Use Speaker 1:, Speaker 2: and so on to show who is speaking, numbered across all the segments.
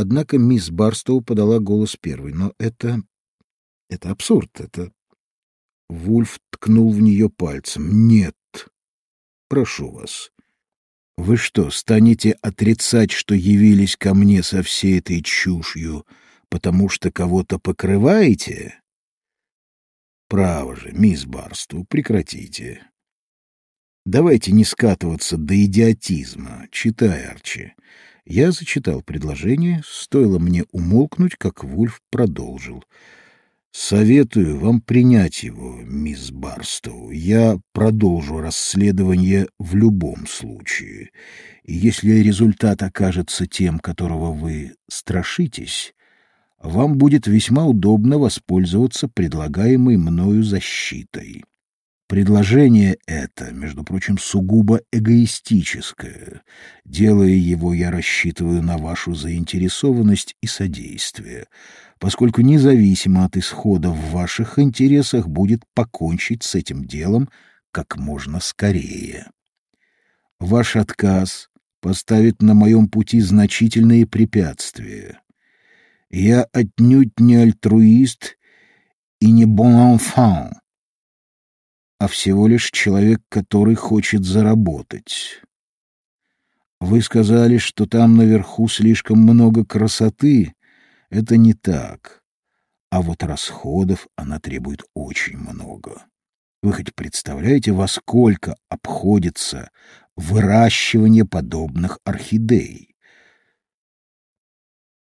Speaker 1: Однако мисс Барстоу подала голос первой. Но это... это абсурд, это... Вульф ткнул в нее пальцем. «Нет. Прошу вас. Вы что, станете отрицать, что явились ко мне со всей этой чушью, потому что кого-то покрываете? Право же, мисс Барсту, прекратите. Давайте не скатываться до идиотизма. Читай, Арчи. Я зачитал предложение, стоило мне умолкнуть, как Вульф продолжил. Советую вам принять его, мисс Барстоу. Я продолжу расследование в любом случае. И если результат окажется тем, которого вы страшитесь, вам будет весьма удобно воспользоваться предлагаемой мною защитой. Предложение это, между прочим, сугубо эгоистическое. Делая его, я рассчитываю на вашу заинтересованность и содействие, поскольку независимо от исхода в ваших интересах будет покончить с этим делом как можно скорее. Ваш отказ поставит на моем пути значительные препятствия. Я отнюдь не альтруист и не bon enfant, а всего лишь человек, который хочет заработать. Вы сказали, что там наверху слишком много красоты. Это не так. А вот расходов она требует очень много. Вы хоть представляете, во сколько обходится выращивание подобных орхидей?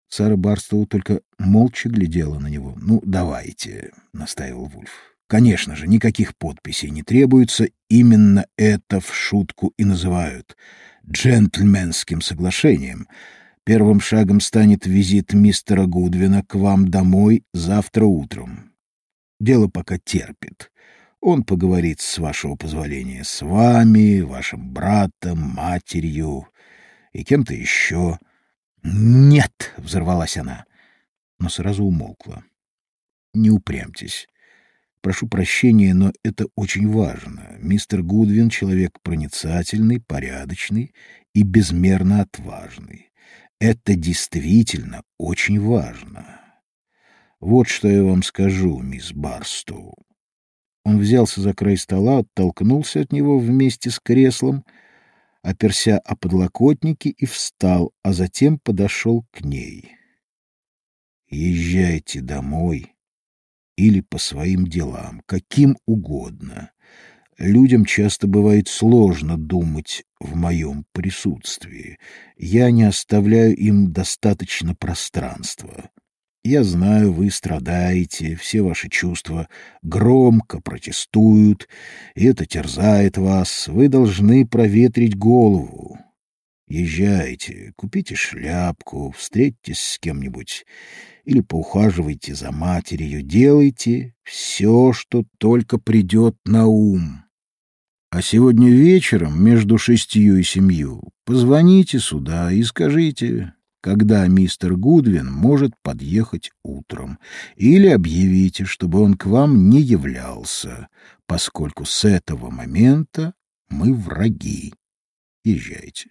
Speaker 1: Сара Барстоу только молча глядела на него. «Ну, давайте», — настаивал Вульф. Конечно же, никаких подписей не требуется, именно это в шутку и называют джентльменским соглашением. Первым шагом станет визит мистера Гудвина к вам домой завтра утром. Дело пока терпит. Он поговорит, с вашего позволения, с вами, вашим братом, матерью и кем-то еще. «Нет!» — взорвалась она, но сразу умолкла. «Не упрямьтесь. Прошу прощения, но это очень важно. Мистер Гудвин — человек проницательный, порядочный и безмерно отважный. Это действительно очень важно. Вот что я вам скажу, мисс Барстоу. Он взялся за край стола, оттолкнулся от него вместе с креслом, оперся о подлокотники и встал, а затем подошел к ней. «Езжайте домой или по своим делам, каким угодно. Людям часто бывает сложно думать в моем присутствии. Я не оставляю им достаточно пространства. Я знаю, вы страдаете, все ваши чувства громко протестуют, и это терзает вас. Вы должны проветрить голову. Езжайте, купите шляпку, встретитесь с кем-нибудь или поухаживайте за матерью, делайте все, что только придет на ум. А сегодня вечером между шестью и семью позвоните сюда и скажите, когда мистер Гудвин может подъехать утром, или объявите, чтобы он к вам не являлся, поскольку с этого момента мы враги. Езжайте.